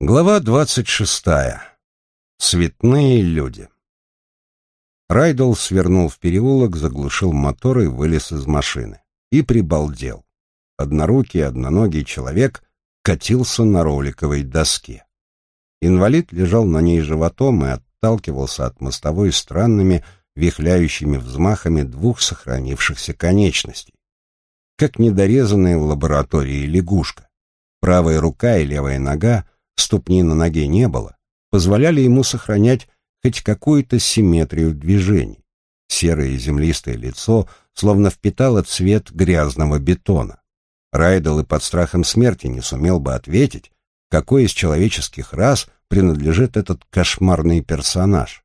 Глава двадцать шестая. Цветные люди. Райдл свернул в переулок, заглушил мотор и вылез из машины. И прибалдел. Однорукий, одноногий человек катился на роликовой доске. Инвалид лежал на ней животом и отталкивался от мостовой странными, вихляющими взмахами двух сохранившихся конечностей. Как недорезанная в лаборатории лягушка. Правая рука и левая нога — ступни на ноге не было, позволяли ему сохранять хоть какую-то симметрию движений. Серое землистое лицо словно впитало цвет грязного бетона. Райдел и под страхом смерти не сумел бы ответить, какой из человеческих рас принадлежит этот кошмарный персонаж.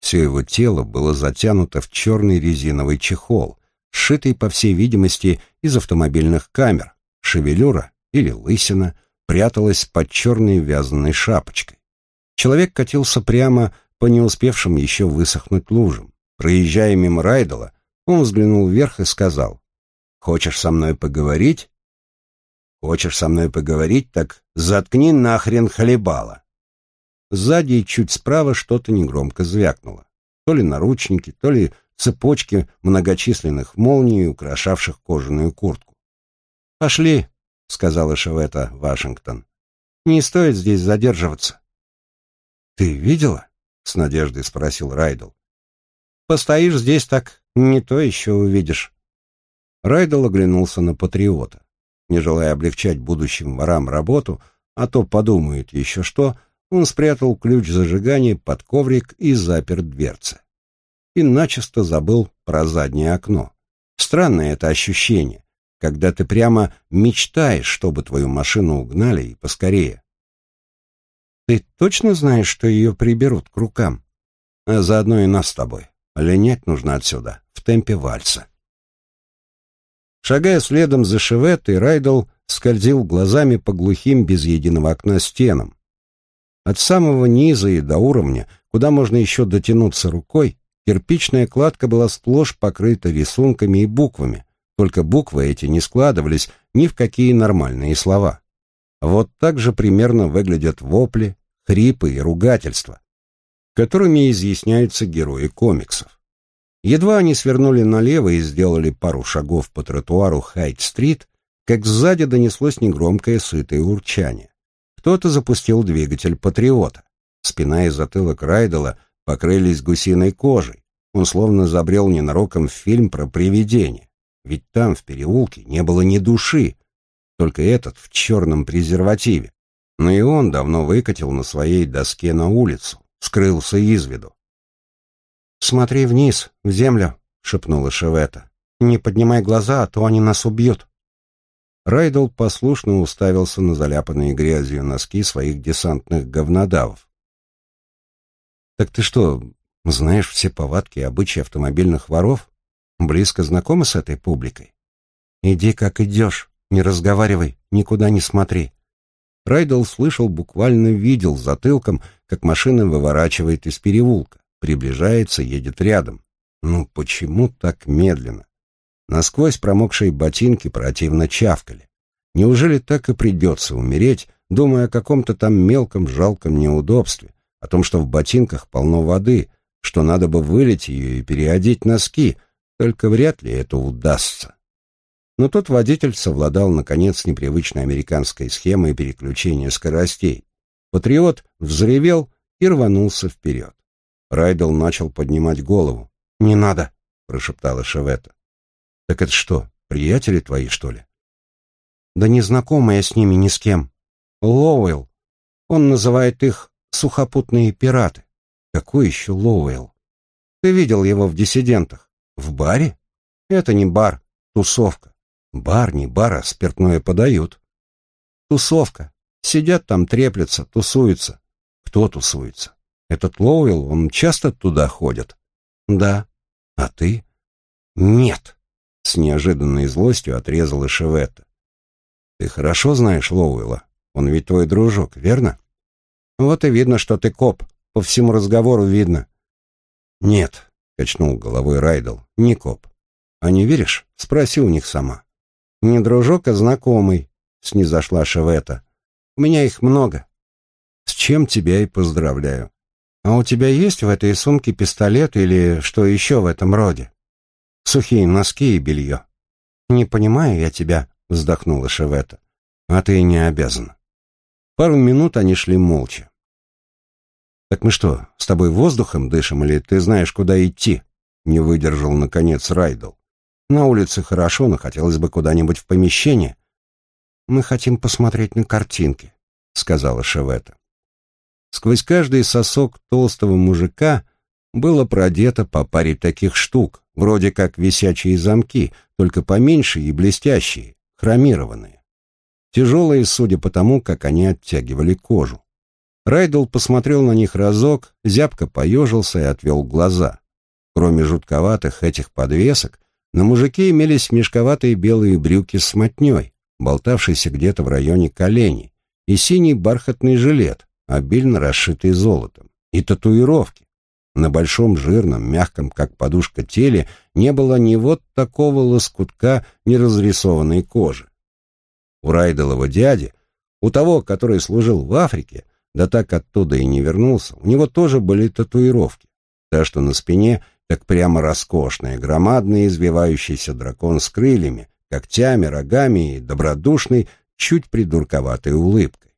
Все его тело было затянуто в черный резиновый чехол, сшитый, по всей видимости, из автомобильных камер, шевелюра или лысина — пряталась под черной вязаной шапочкой. Человек катился прямо по не успевшим еще высохнуть лужам. Проезжая мимо Райдела, он взглянул вверх и сказал, «Хочешь со мной поговорить?» «Хочешь со мной поговорить, так заткни нахрен хлебала!» Сзади и чуть справа что-то негромко звякнуло. То ли наручники, то ли цепочки многочисленных молний, украшавших кожаную куртку. «Пошли!» — сказала Шевета Вашингтон. «Не стоит здесь задерживаться». «Ты видела?» — с надеждой спросил Райдл. «Постоишь здесь так, не то еще увидишь». Райдл оглянулся на патриота. Не желая облегчать будущим ворам работу, а то подумают еще что, он спрятал ключ зажигания под коврик и запер дверцы. И начисто забыл про заднее окно. Странное это ощущение когда ты прямо мечтаешь, чтобы твою машину угнали и поскорее. Ты точно знаешь, что ее приберут к рукам? А заодно и нас с тобой. Линять нужно отсюда, в темпе вальса. Шагая следом за Шеветтой, Райдл скользил глазами по глухим без единого окна стенам. От самого низа и до уровня, куда можно еще дотянуться рукой, кирпичная кладка была сплошь покрыта рисунками и буквами, только буквы эти не складывались ни в какие нормальные слова. Вот так же примерно выглядят вопли, хрипы и ругательства, которыми изъясняются герои комиксов. Едва они свернули налево и сделали пару шагов по тротуару Хайт-стрит, как сзади донеслось негромкое сытое урчание. Кто-то запустил двигатель «Патриота». Спина и затылок Райдела покрылись гусиной кожей. Он словно забрел ненароком фильм про привидение. Ведь там, в переулке, не было ни души, только этот в черном презервативе. Но и он давно выкатил на своей доске на улицу, скрылся из виду. «Смотри вниз, в землю», — шепнула Шевета. «Не поднимай глаза, а то они нас убьют». Райдл послушно уставился на заляпанные грязью носки своих десантных говнодавов. «Так ты что, знаешь все повадки и обычаи автомобильных воров?» Близко знакома с этой публикой? Иди как идешь, не разговаривай, никуда не смотри. Райдл слышал, буквально видел затылком, как машина выворачивает из переулка, приближается, едет рядом. Ну почему так медленно? Насквозь промокшие ботинки противно чавкали. Неужели так и придется умереть, думая о каком-то там мелком жалком неудобстве, о том, что в ботинках полно воды, что надо бы вылить ее и переодеть носки — только вряд ли это удастся. Но тот водитель совладал, наконец, непривычной американской схемой переключения скоростей. Патриот взревел и рванулся вперед. Райдел начал поднимать голову. «Не надо!» — прошептала Шевета. «Так это что, приятели твои, что ли?» «Да не знакомая с ними ни с кем. Лоуэлл. Он называет их сухопутные пираты. Какой еще Лоуэлл? Ты видел его в «Диссидентах». В баре? Это не бар, тусовка. Бар, не бар, а спиртное подают. Тусовка. Сидят там, треплются, тусуются. Кто тусуется? Этот Лоуэлл, он часто туда ходит? Да. А ты? Нет. С неожиданной злостью отрезала Шеветта. Ты хорошо знаешь Лоуэлла? Он ведь твой дружок, верно? Вот и видно, что ты коп. По всему разговору видно. Нет, качнул головой Райдл. Не коп. А не веришь? Спроси у них сама. Не дружок, а знакомый, снизошла Шевета. У меня их много. С чем тебя и поздравляю. А у тебя есть в этой сумке пистолет или что еще в этом роде? Сухие носки и белье. Не понимаю я тебя, вздохнула Шевета. А ты не обязан. Пару минут они шли молча. Так мы что, с тобой воздухом дышим или ты знаешь, куда идти? Не выдержал наконец Райдл. На улице хорошо, но хотелось бы куда-нибудь в помещение. Мы хотим посмотреть на картинки, сказала Шевета. Сквозь каждый сосок толстого мужика было продето по паре таких штук, вроде как висячие замки, только поменьше и блестящие, хромированные. Тяжелые, судя по тому, как они оттягивали кожу. Райдл посмотрел на них разок, зябко поежился и отвел глаза. Кроме жутковатых этих подвесок, на мужике имелись мешковатые белые брюки с мотней, болтавшиеся где-то в районе коленей, и синий бархатный жилет, обильно расшитый золотом, и татуировки. На большом жирном, мягком, как подушка теле, не было ни вот такого лоскутка неразрисованной кожи. У Райделова дяди, у того, который служил в Африке, да так оттуда и не вернулся, у него тоже были татуировки. Та, что на спине, так прямо роскошная, громадный извивающийся дракон с крыльями, когтями, рогами и добродушной, чуть придурковатой улыбкой.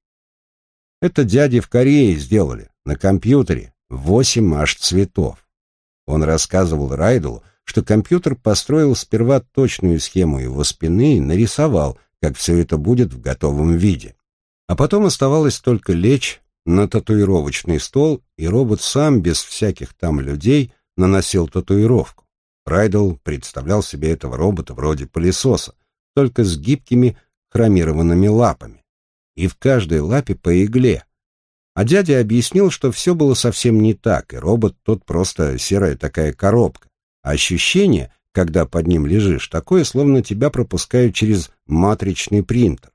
Это дяди в Корее сделали, на компьютере, восемь аж цветов. Он рассказывал Райделу, что компьютер построил сперва точную схему его спины и нарисовал, как все это будет в готовом виде. А потом оставалось только лечь на татуировочный стол, и робот сам, без всяких там людей, наносил татуировку. Райдл представлял себе этого робота вроде пылесоса, только с гибкими хромированными лапами и в каждой лапе по игле. А дядя объяснил, что все было совсем не так, и робот тот просто серая такая коробка. А ощущение, когда под ним лежишь, такое, словно тебя пропускают через матричный принтер.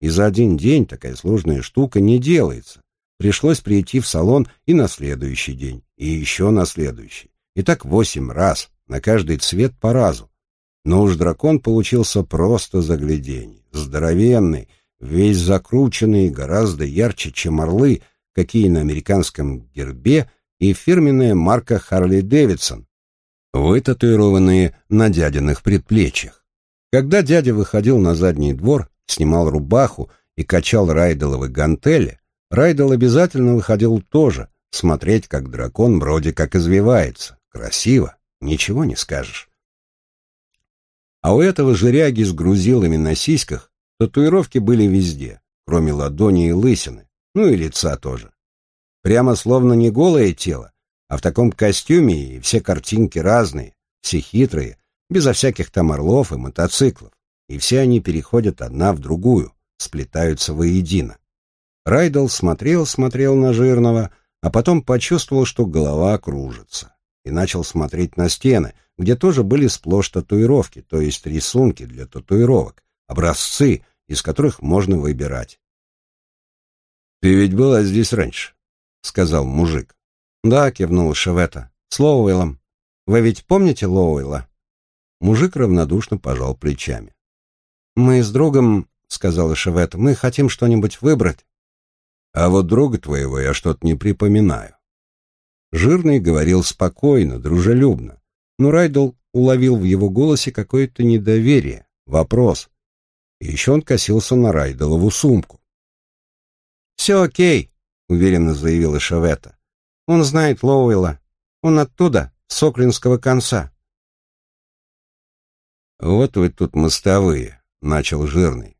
И за один день такая сложная штука не делается. Пришлось прийти в салон и на следующий день, и еще на следующий. И так восемь раз, на каждый цвет по разу. Но уж дракон получился просто загляденье. Здоровенный, весь закрученный, гораздо ярче, чем орлы, какие на американском гербе, и фирменная марка Харли Дэвидсон, вытатуированные на дядиных предплечьях. Когда дядя выходил на задний двор, снимал рубаху и качал райделовы гантели, Райдел обязательно выходил тоже, смотреть, как дракон вроде как извивается. Красиво, ничего не скажешь. А у этого жиряги с грузилами на сиськах Татуировки были везде, кроме ладони и лысины, ну и лица тоже. Прямо словно не голое тело, а в таком костюме и все картинки разные, все хитрые, безо всяких там орлов и мотоциклов. И все они переходят одна в другую, сплетаются воедино. Райдл смотрел-смотрел на жирного, а потом почувствовал, что голова кружится, и начал смотреть на стены, где тоже были сплошь татуировки, то есть рисунки для татуировок, образцы, из которых можно выбирать. «Ты ведь была здесь раньше», — сказал мужик. «Да», — кивнул Шевета, — «с Лоуэллом. Вы ведь помните Лоуэлла?» Мужик равнодушно пожал плечами. «Мы с другом», — сказала Шевета, — «мы хотим что-нибудь выбрать». «А вот друга твоего я что-то не припоминаю». Жирный говорил спокойно, дружелюбно, но Райдл уловил в его голосе какое-то недоверие, вопрос, и еще он косился на Райделову сумку. «Все окей», — уверенно заявила Шавета. «Он знает Лоуэлла. Он оттуда, с Оклинского конца». «Вот вы тут мостовые», — начал Жирный.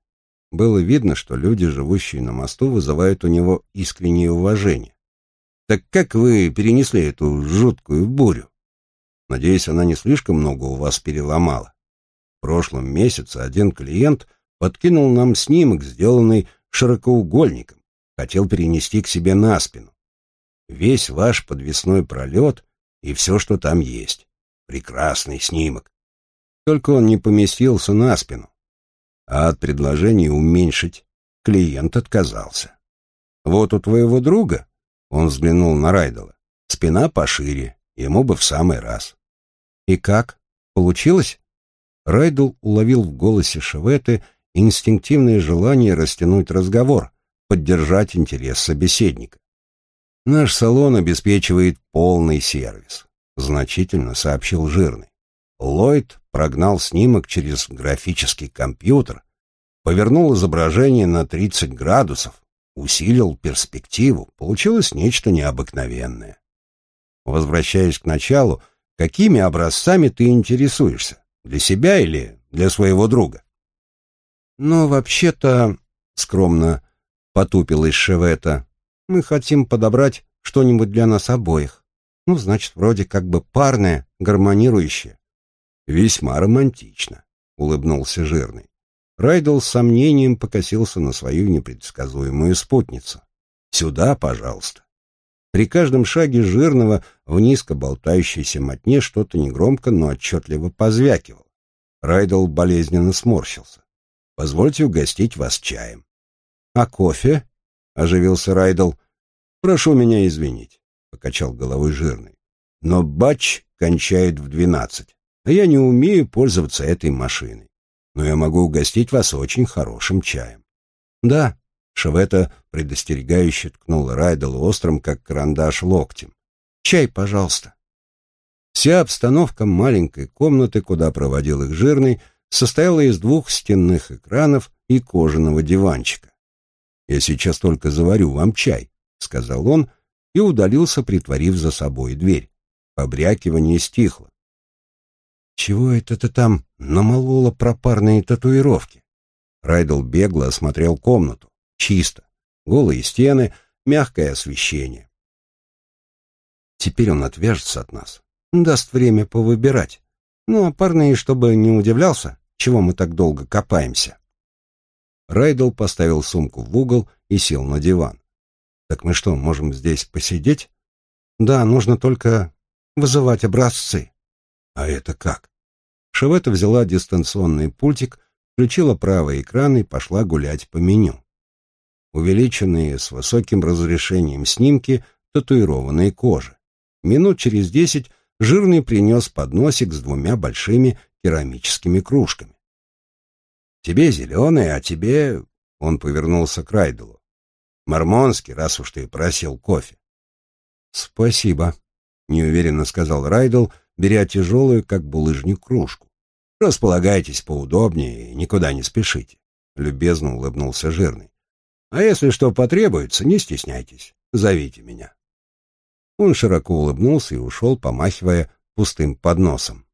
Было видно, что люди, живущие на мосту, вызывают у него искреннее уважение. «Так как вы перенесли эту жуткую бурю? Надеюсь, она не слишком много у вас переломала. В прошлом месяце один клиент подкинул нам снимок, сделанный широкоугольником, хотел перенести к себе на спину. Весь ваш подвесной пролет и все, что там есть. Прекрасный снимок. Только он не поместился на спину. А от предложения уменьшить клиент отказался. Вот у твоего друга, он взглянул на Райдела, спина пошире, ему бы в самый раз. И как? Получилось? Райдл уловил в голосе Шеветы инстинктивное желание растянуть разговор, поддержать интерес собеседника. Наш салон обеспечивает полный сервис, значительно сообщил Жирный. Ллойд прогнал снимок через графический компьютер, повернул изображение на 30 градусов, усилил перспективу, получилось нечто необыкновенное. Возвращаясь к началу, какими образцами ты интересуешься? Для себя или для своего друга? Ну, вообще-то, скромно потупилась Шевета, мы хотим подобрать что-нибудь для нас обоих. Ну, значит, вроде как бы парное, гармонирующее. Весьма романтично, улыбнулся Жирный. Райдл с сомнением покосился на свою непредсказуемую спутницу. «Сюда, пожалуйста». При каждом шаге жирного в низко болтающейся мотне что-то негромко, но отчетливо позвякивало. Райдл болезненно сморщился. «Позвольте угостить вас чаем». «А кофе?» — оживился Райдл. «Прошу меня извинить», — покачал головой жирный. «Но батч кончает в двенадцать, а я не умею пользоваться этой машиной но я могу угостить вас очень хорошим чаем. Да, Шавета предостерегающе ткнула Райдела острым, как карандаш, локтем. Чай, пожалуйста. Вся обстановка маленькой комнаты, куда проводил их жирный, состояла из двух стенных экранов и кожаного диванчика. «Я сейчас только заварю вам чай», — сказал он и удалился, притворив за собой дверь. Побрякивание стихло. «Чего это ты там намолола пропарные татуировки?» Райдл бегло осмотрел комнату. Чисто. Голые стены, мягкое освещение. Теперь он отвяжется от нас. Даст время повыбирать. Ну, а парень, чтобы не удивлялся, чего мы так долго копаемся. Райделл поставил сумку в угол и сел на диван. «Так мы что, можем здесь посидеть?» «Да, нужно только вызывать образцы». А это как? Шеветта взяла дистанционный пультик, включила правый экран и пошла гулять по меню. Увеличенные с высоким разрешением снимки татуированной кожи. Минут через десять жирный принес подносик с двумя большими керамическими кружками. «Тебе зеленый, а тебе...» — он повернулся к Райделу. «Мормонский, раз уж ты просил кофе». «Спасибо», — неуверенно сказал Райдел, — беря тяжелую, как булыжник, кружку. «Располагайтесь поудобнее и никуда не спешите», — любезно улыбнулся жирный. «А если что потребуется, не стесняйтесь, зовите меня». Он широко улыбнулся и ушел, помахивая пустым подносом.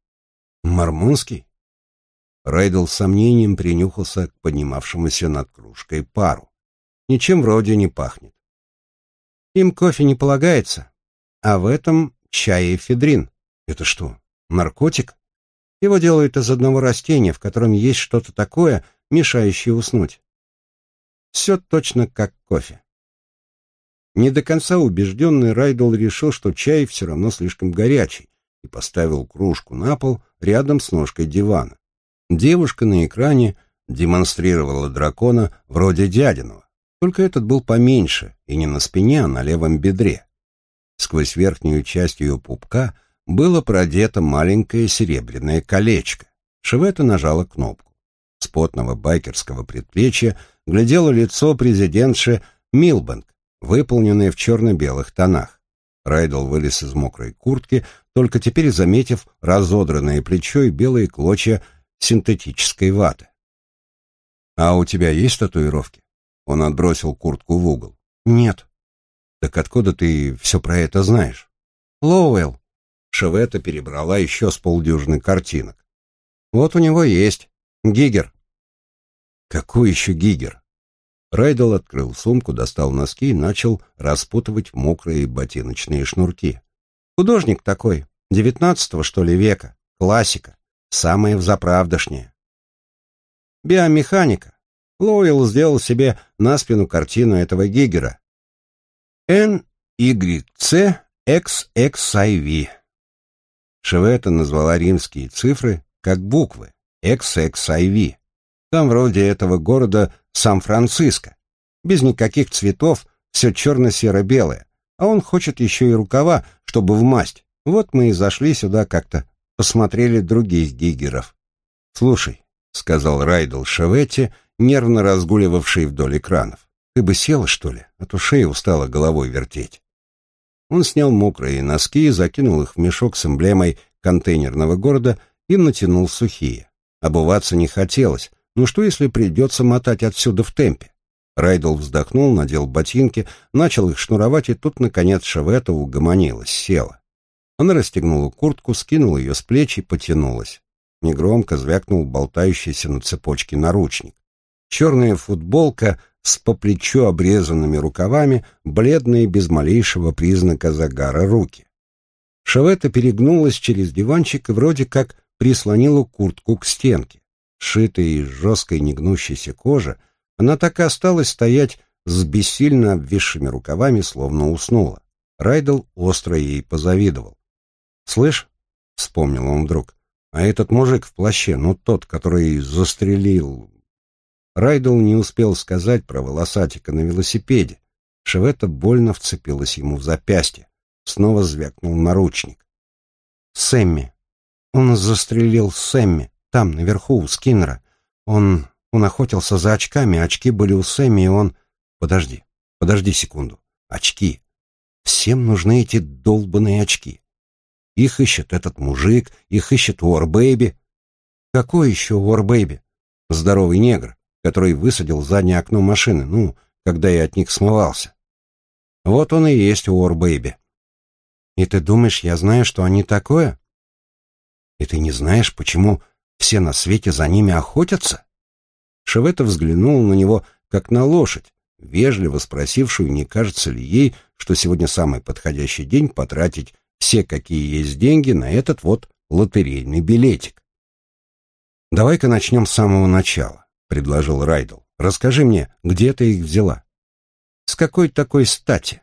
«Мормонский?» Райдл с сомнением принюхался к поднимавшемуся над кружкой пару. Ничем вроде не пахнет. Им кофе не полагается, а в этом чай эфедрин. Это что, наркотик? Его делают из одного растения, в котором есть что-то такое, мешающее уснуть. Все точно как кофе. Не до конца убежденный Райдл решил, что чай все равно слишком горячий, и поставил кружку на пол рядом с ножкой дивана. Девушка на экране демонстрировала дракона вроде дядиного, только этот был поменьше и не на спине, а на левом бедре. Сквозь верхнюю часть ее пупка было продето маленькое серебряное колечко. Шевета нажала кнопку. С потного байкерского предплечья глядело лицо президентши Милбанк, выполненное в черно-белых тонах. Райдл вылез из мокрой куртки, только теперь заметив разодранное плечо и белые клочья синтетической ваты. «А у тебя есть татуировки?» Он отбросил куртку в угол. «Нет». «Так откуда ты все про это знаешь?» «Лоуэлл. Шевета перебрала еще с полдюжины картинок. Вот у него есть. Гигер. Какой еще Гигер? Райдел открыл сумку, достал носки и начал распутывать мокрые ботиночные шнурки. Художник такой, девятнадцатого, что ли, века. Классика. Самое взаправдошнее. Биомеханика. Лоуэлл сделал себе на спину картину этого Гигера. NYC XXIV. Шевета назвала римские цифры как буквы XXIV. Там вроде этого города Сан-Франциско. Без никаких цветов, все черно-серо-белое. А он хочет еще и рукава, чтобы в масть. Вот мы и зашли сюда как-то, посмотрели других гигеров. «Слушай», — сказал Райдл Шеветти, нервно разгуливавший вдоль экранов, Ты бы села, что ли, а то шея устала головой вертеть. Он снял мокрые носки, закинул их в мешок с эмблемой контейнерного города и натянул сухие. Обуваться не хотелось, ну что если придется мотать отсюда в темпе? Райдл вздохнул, надел ботинки, начал их шнуровать, и тут, наконец, Шавета угомонилась, села. Она расстегнула куртку, скинула ее с плеч и потянулась. Негромко звякнул болтающийся на цепочке наручник. Черная футболка с по плечу обрезанными рукавами, бледные без малейшего признака загара руки. Шавета перегнулась через диванчик и вроде как прислонила куртку к стенке. Шитая из жесткой негнущейся кожи, она так и осталась стоять с бессильно обвисшими рукавами, словно уснула. Райдл остро ей позавидовал. «Слышь?» — вспомнил он вдруг. «А этот мужик в плаще, ну тот, который застрелил...» Райдл не успел сказать про волосатика на велосипеде. Шевета больно вцепилась ему в запястье. Снова звякнул наручник. «Сэмми. Он застрелил Сэмми. Там, наверху, у Скиннера. Он... он охотился за очками, очки были у Сэмми, и он... Подожди, подожди секунду. Очки. Всем нужны эти долбанные очки. Их ищет этот мужик, их ищет Уорбэйби. Какой еще Уорбэйби? Здоровый негр, который высадил заднее окно машины, ну, когда я от них смывался. Вот он и есть Уорбэйби. И ты думаешь, я знаю, что они такое? И ты не знаешь, почему все на свете за ними охотятся? Шевета взглянул на него, как на лошадь, вежливо спросившую, не кажется ли ей, что сегодня самый подходящий день потратить все, какие есть деньги, на этот вот лотерейный билетик. «Давай-ка начнем с самого начала», — предложил Райдл. «Расскажи мне, где ты их взяла?» «С какой такой стати?»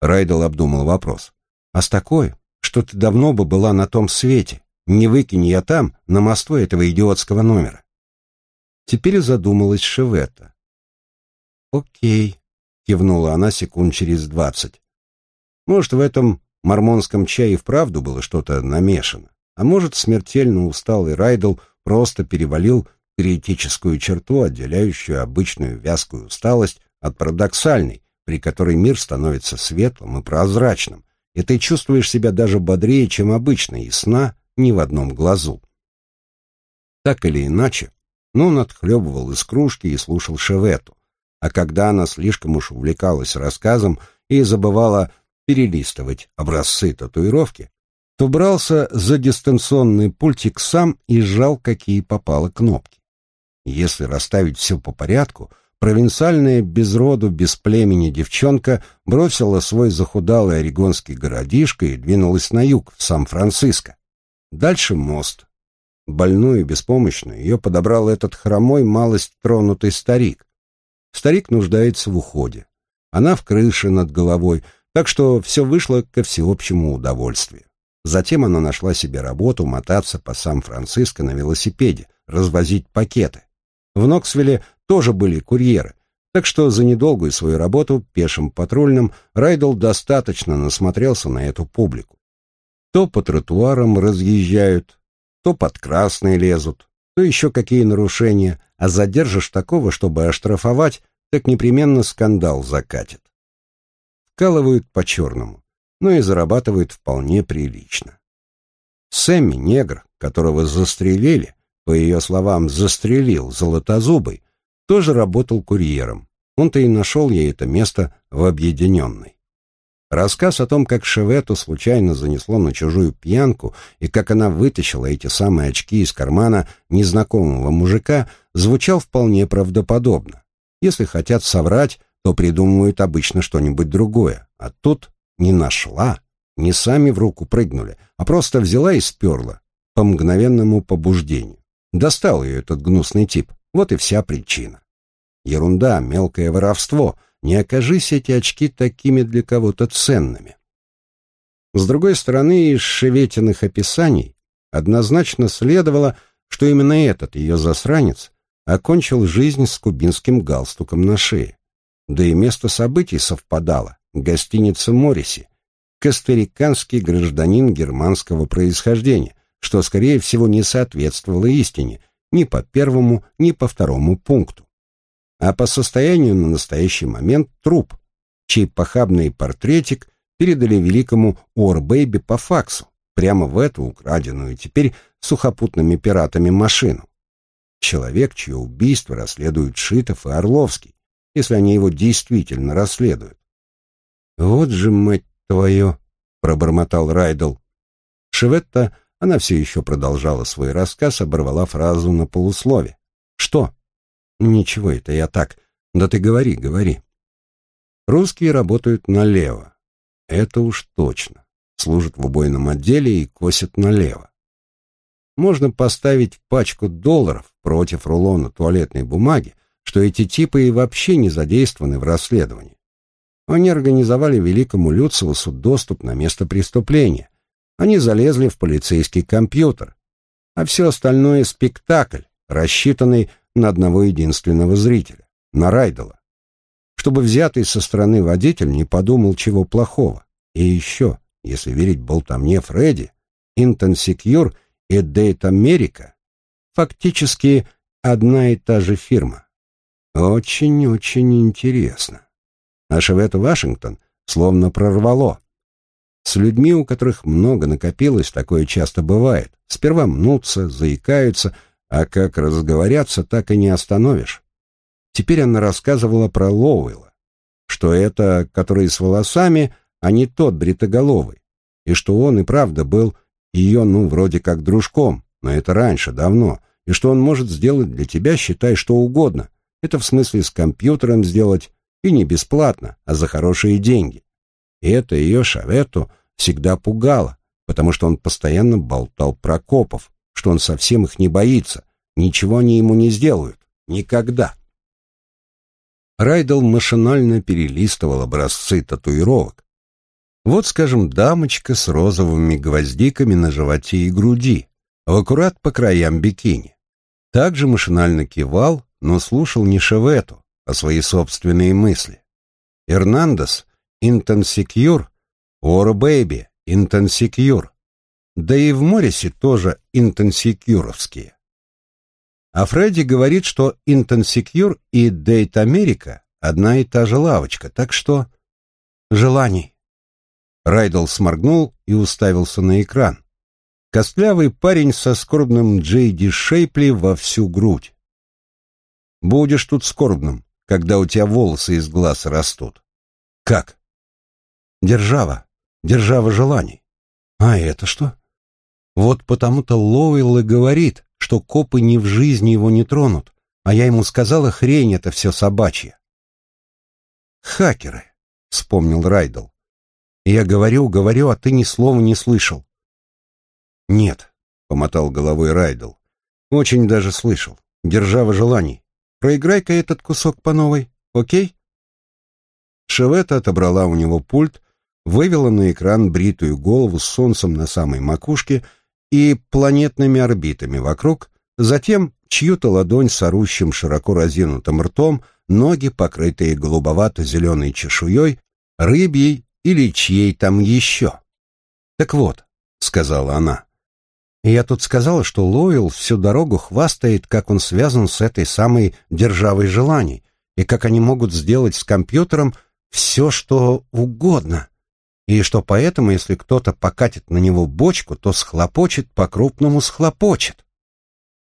Райдл обдумал вопрос. «А с такой, что ты давно бы была на том свете. Не выкинь я там, на мосту этого идиотского номера». Теперь задумалась Шеветта. «Окей», — кивнула она секунд через двадцать. «Может, в этом мормонском чае вправду было что-то намешано. А может, смертельно усталый Райдл просто перевалил периетическую черту, отделяющую обычную вязкую усталость от парадоксальной, при которой мир становится светлым и прозрачным, и ты чувствуешь себя даже бодрее, чем обычно, и сна ни в одном глазу. Так или иначе, но он отхлебывал из кружки и слушал Шевету, а когда она слишком уж увлекалась рассказом и забывала перелистывать образцы татуировки, то брался за дистанционный пультик сам и сжал какие попало кнопки. Если расставить все по порядку, провинциальная без роду, без племени девчонка бросила свой захудалый орегонский городишко и двинулась на юг, в Сан-Франциско. Дальше мост. Больную и беспомощную ее подобрал этот хромой, малость тронутый старик. Старик нуждается в уходе. Она в крыше над головой, так что все вышло ко всеобщему удовольствию. Затем она нашла себе работу мотаться по Сан-Франциско на велосипеде, развозить пакеты. В Ноксвилле тоже были курьеры, так что за недолгую свою работу пешим патрульным Райдл достаточно насмотрелся на эту публику. То по тротуарам разъезжают, то под красные лезут, то еще какие нарушения, а задержишь такого, чтобы оштрафовать, так непременно скандал закатит вкалывают по-черному, но и зарабатывают вполне прилично. Сэмми, негр, которого застрелили, по ее словам, застрелил Золотозубый, тоже работал курьером. Он-то и нашел ей это место в Объединенной. Рассказ о том, как Шевету случайно занесло на чужую пьянку и как она вытащила эти самые очки из кармана незнакомого мужика, звучал вполне правдоподобно. Если хотят соврать, то придумывают обычно что-нибудь другое. А тут не нашла, не сами в руку прыгнули, а просто взяла и сперла по мгновенному побуждению. Достал ее этот гнусный тип. Вот и вся причина. Ерунда, мелкое воровство. Не окажись эти очки такими для кого-то ценными. С другой стороны, из шеветиных описаний однозначно следовало, что именно этот ее засранец окончил жизнь с кубинским галстуком на шее да и место событий совпадало. Гостиница Морриси. Костариканский гражданин германского происхождения, что, скорее всего, не соответствовало истине ни по первому, ни по второму пункту. а по состоянию на настоящий момент труп, чей похабный портретик передали великому Уорбейби по факсу, прямо в эту украденную теперь сухопутными пиратами машину. Человек, чье убийство расследуют Шитов и Орловский, если они его действительно расследуют. «Вот же, мать твою!» — пробормотал Райдл. Шеветта, она все еще продолжала свой рассказ, оборвала фразу на полуслове. «Что?» «Ничего, это я так. Да ты говори, говори». Русские работают налево. Это уж точно. Служат в убойном отделе и косят налево. Можно поставить пачку долларов против рулона туалетной бумаги, что эти типы и вообще не задействованы в расследовании. Они организовали великому Люциусу доступ на место преступления. Они залезли в полицейский компьютер. А все остальное — спектакль, рассчитанный на одного единственного зрителя, на Райдела. Чтобы взятый со стороны водитель не подумал чего плохого. И еще, если верить болтовне Фредди, Интенсекьюр и Дейт Америка фактически одна и та же фирма. Очень-очень интересно. А Шевет Вашингтон словно прорвало. С людьми, у которых много накопилось, такое часто бывает. Сперва мнутся, заикаются, а как разговорятся, так и не остановишь. Теперь она рассказывала про Лоуэлла, что это, который с волосами, а не тот бритоголовый, и что он и правда был ее, ну, вроде как дружком, но это раньше, давно, и что он может сделать для тебя, считай, что угодно. Это в смысле с компьютером сделать, и не бесплатно, а за хорошие деньги. И это ее Шавету всегда пугало, потому что он постоянно болтал про копов, что он совсем их не боится, ничего они ему не сделают, никогда. Райдел машинально перелистывал образцы татуировок. Вот, скажем, дамочка с розовыми гвоздиками на животе и груди, в аккурат по краям бикини. Также машинально кивал, но слушал не Шевету, а свои собственные мысли. Эрнандес, интенсикюр, Ора Бэйби, интенсикюр. Да и в Морисе тоже интенсикюровские. А Фредди говорит, что Интенсекьюр и Дейт Америка одна и та же лавочка, так что... Желаний. Райдл сморгнул и уставился на экран. Костлявый парень со скорбным Джейди Шейпли во всю грудь. Будешь тут скорбным, когда у тебя волосы из глаз растут. Как? Держава. Держава желаний. А это что? Вот потому-то Лоуэлл и говорит, что копы ни в жизни его не тронут, а я ему сказала, хрень это все собачья. «Хакеры», — вспомнил Райдл. «Я говорю, говорю, а ты ни слова не слышал». «Нет», — помотал головой Райдл. «Очень даже слышал. Держава желаний. Проиграй-ка этот кусок по новой, окей?» Шевета отобрала у него пульт, вывела на экран бритую голову с солнцем на самой макушке — и планетными орбитами вокруг, затем чью-то ладонь с орущим широко разинутым ртом, ноги, покрытые голубовато-зеленой чешуей, рыбьей или чьей там еще. «Так вот», — сказала она, — «я тут сказала, что Лойл всю дорогу хвастает, как он связан с этой самой державой желаний, и как они могут сделать с компьютером все, что угодно и что поэтому, если кто-то покатит на него бочку, то схлопочет, по-крупному схлопочет.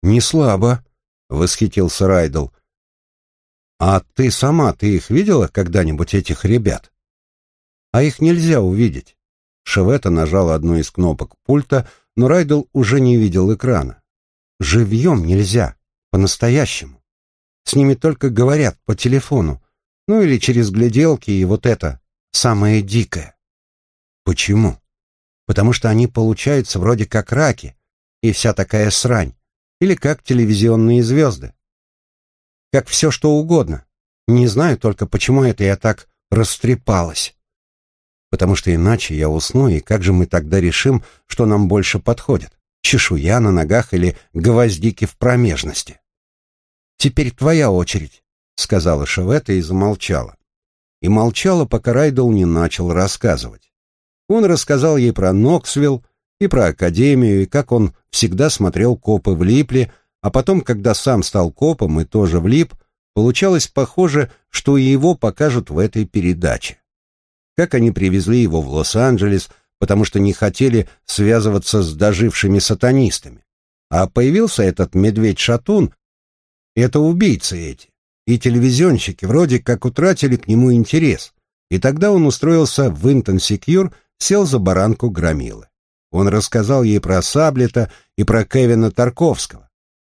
«Не слабо», — восхитился Райдл. «А ты сама, ты их видела когда-нибудь, этих ребят?» «А их нельзя увидеть». Шевета нажала одну из кнопок пульта, но Райдл уже не видел экрана. «Живьем нельзя, по-настоящему. С ними только говорят по телефону, ну или через гляделки и вот это, самое дикое. Почему? Потому что они получаются вроде как раки и вся такая срань, или как телевизионные звезды. Как все что угодно. Не знаю только, почему это я так растрепалась. Потому что иначе я усну, и как же мы тогда решим, что нам больше подходит? Чешуя на ногах или гвоздики в промежности? «Теперь твоя очередь», — сказала Шевета и замолчала. И молчала, пока Райдл не начал рассказывать. Он рассказал ей про Ноксвилл и про Академию, и как он всегда смотрел копы влипли, а потом, когда сам стал копом и тоже влип, Получалось похоже, что и его покажут в этой передаче. Как они привезли его в Лос-Анджелес, потому что не хотели связываться с дожившими сатанистами. А появился этот медведь-шатун, это убийцы эти, и телевизионщики вроде как утратили к нему интерес. И тогда он устроился в Интон Секьюр, сел за баранку громилы. Он рассказал ей про Саблета и про Кевина Тарковского,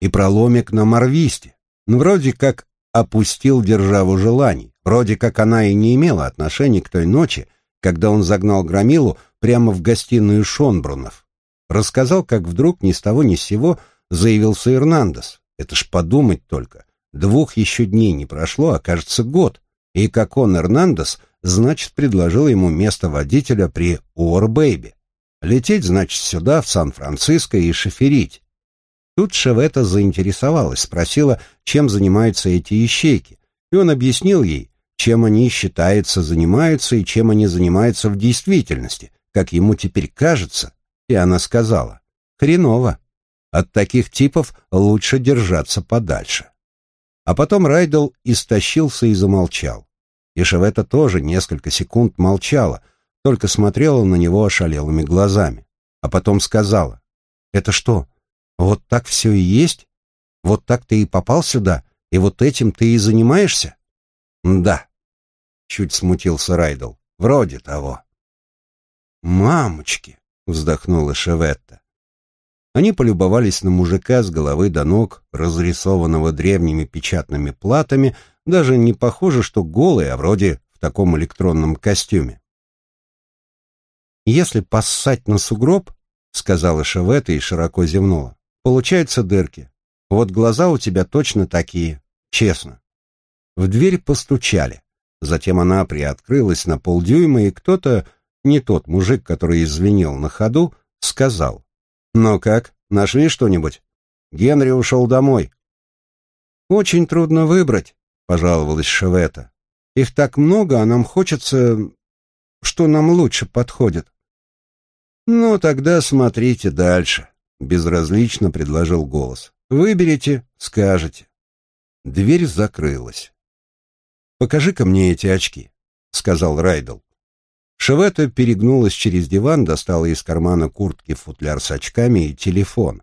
и про ломик на Марвисте. Ну, вроде как опустил державу желаний, вроде как она и не имела отношения к той ночи, когда он загнал громилу прямо в гостиную Шонбрунов. Рассказал, как вдруг ни с того ни с сего заявился Эрнандес. Это ж подумать только. Двух еще дней не прошло, а кажется год. И как он, Эрнандес, значит, предложил ему место водителя при Уорбейбе. Лететь, значит, сюда, в Сан-Франциско и шоферить. Тут Шевета заинтересовалась, спросила, чем занимаются эти ищейки. И он объяснил ей, чем они, считается, занимаются и чем они занимаются в действительности, как ему теперь кажется. И она сказала, хреново. От таких типов лучше держаться подальше. А потом Райдел истощился и замолчал. И Шевета тоже несколько секунд молчала, только смотрела на него ошалелыми глазами. А потом сказала, «Это что, вот так все и есть? Вот так ты и попал сюда, и вот этим ты и занимаешься?» «Да», — чуть смутился Райдл, — «вроде того». «Мамочки!» — вздохнула Шеветта. Они полюбовались на мужика с головы до ног, разрисованного древними печатными платами, даже не похоже, что голый, а вроде в таком электронном костюме. «Если поссать на сугроб, — сказала Шеветта и широко зевнула, — получаются дырки. Вот глаза у тебя точно такие, честно». В дверь постучали. Затем она приоткрылась на полдюйма, и кто-то, не тот мужик, который извинил на ходу, сказал. «Ну как, нашли что-нибудь?» Генри ушел домой. «Очень трудно выбрать», — пожаловалась Шевета. «Их так много, а нам хочется, что нам лучше подходит». «Ну, тогда смотрите дальше», — безразлично предложил голос. «Выберите, скажете». Дверь закрылась. «Покажи-ка мне эти очки», — сказал Райдл. Шевета перегнулась через диван, достала из кармана куртки футляр с очками и телефон.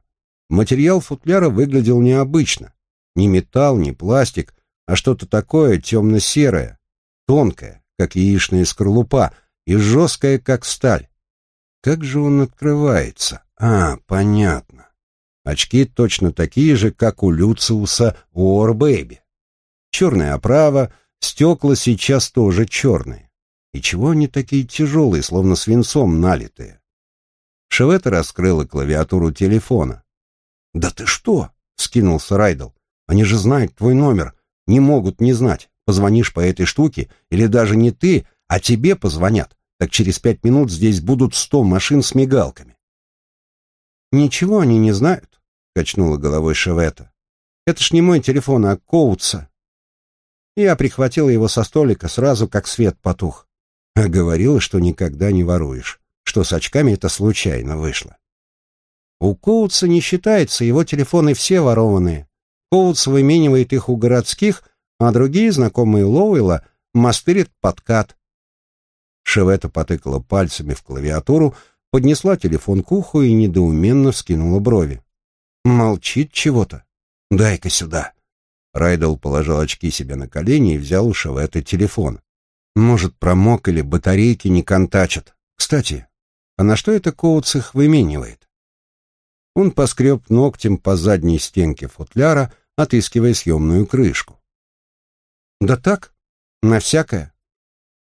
Материал футляра выглядел необычно. Ни металл, ни пластик, а что-то такое темно-серое, тонкое, как яичная скорлупа, и жесткое, как сталь. Как же он открывается? А, понятно. Очки точно такие же, как у Люциуса Уорбэби. Черная оправа, стекла сейчас тоже черные. И чего они такие тяжелые, словно свинцом налитые? Шевета раскрыла клавиатуру телефона. «Да ты что?» — скинулся Райдл. «Они же знают твой номер. Не могут не знать. Позвонишь по этой штуке, или даже не ты, а тебе позвонят. Так через пять минут здесь будут сто машин с мигалками». «Ничего они не знают», — качнула головой Шевета. «Это ж не мой телефон, а Коутса». Я прихватила его со столика сразу, как свет потух. А говорила, что никогда не воруешь, что с очками это случайно вышло. У Коутса не считается, его телефоны все ворованные. Коутс выменивает их у городских, а другие, знакомые Лоуэлла, мастырят подкат. Шевета потыкала пальцами в клавиатуру, поднесла телефон к уху и недоуменно вскинула брови. «Молчит чего-то. Дай-ка сюда». Райдл положил очки себе на колени и взял у Шеветы телефон. Может, промок или батарейки не контачат. Кстати, а на что это Коутс их выменивает? Он поскреб ногтем по задней стенке футляра, отыскивая съемную крышку. Да так, на всякое.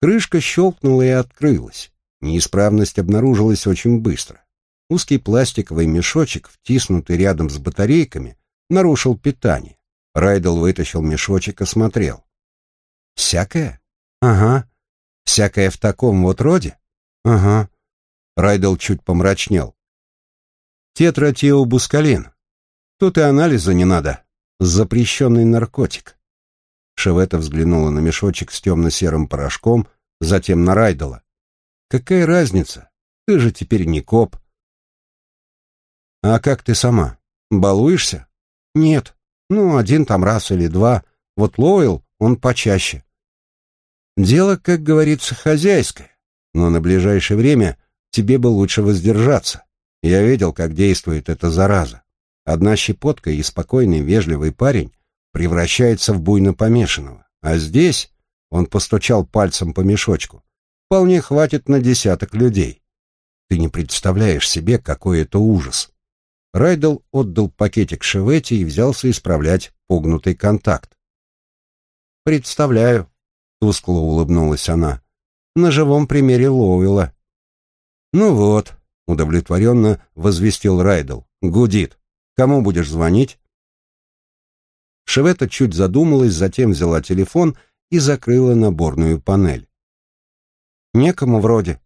Крышка щелкнула и открылась. Неисправность обнаружилась очень быстро. Узкий пластиковый мешочек, втиснутый рядом с батарейками, нарушил питание. Райдл вытащил мешочек и смотрел. «Всякое?» Ага. Всякое в таком вот роде? Ага. Райдел чуть помрачнел. Тетратиобускалин. Тут и анализа не надо. Запрещенный наркотик. Шевета взглянула на мешочек с темно-серым порошком, затем на Райдела. Какая разница? Ты же теперь не коп. А как ты сама? Балуешься? Нет. Ну, один там раз или два. Вот Лоуэлл, он почаще. Дело, как говорится, хозяйское, но на ближайшее время тебе бы лучше воздержаться. Я видел, как действует эта зараза. Одна щепотка и спокойный, вежливый парень превращается в буйно помешанного. А здесь, он постучал пальцем по мешочку, вполне хватит на десяток людей. Ты не представляешь себе, какой это ужас. Райдл отдал пакетик Шеветти и взялся исправлять погнутый контакт. «Представляю», — тускло улыбнулась она, — «на живом примере Лоуэлла». «Ну вот», — удовлетворенно возвестил Райдл, — «гудит. Кому будешь звонить?» Шевета чуть задумалась, затем взяла телефон и закрыла наборную панель. «Некому вроде».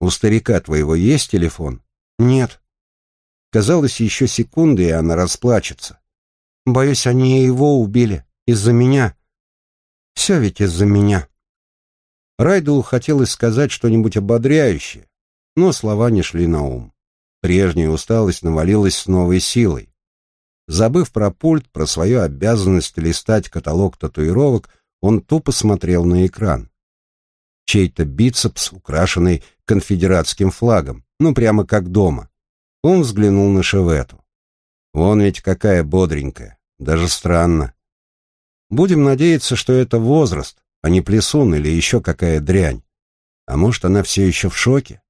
«У старика твоего есть телефон?» «Нет». Казалось, еще секунды, и она расплачется. «Боюсь, они его убили. Из-за меня. Все ведь из-за меня». Райдулу хотелось сказать что-нибудь ободряющее, но слова не шли на ум. Прежняя усталость навалилась с новой силой. Забыв про пульт, про свою обязанность листать каталог татуировок, он тупо смотрел на экран. Чей-то бицепс, украшенный конфедератским флагом, ну прямо как дома. Он взглянул на Шевету. Вон ведь какая бодренькая, даже странно. Будем надеяться, что это возраст, а не плесун или еще какая дрянь. А может, она все еще в шоке?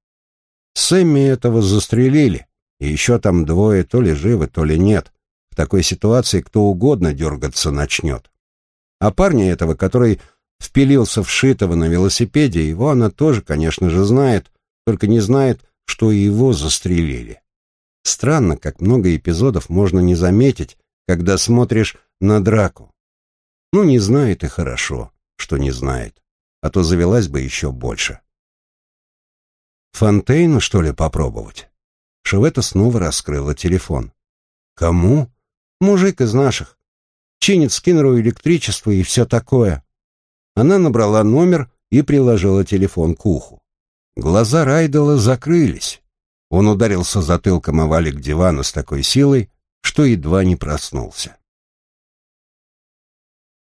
Сэмми этого застрелили, и еще там двое то ли живы, то ли нет. В такой ситуации кто угодно дергаться начнет. А парня этого, который впилился вшитого на велосипеде, его она тоже, конечно же, знает, только не знает, что его застрелили. Странно, как много эпизодов можно не заметить, когда смотришь на драку. Ну, не знает и хорошо, что не знает, а то завелась бы еще больше. Фонтейну, что ли, попробовать? Шевета снова раскрыла телефон. Кому? Мужик из наших. Чинит скиннеру электричество и все такое. Она набрала номер и приложила телефон к уху. Глаза Райдела закрылись. Он ударился затылком о валик дивана с такой силой, что едва не проснулся.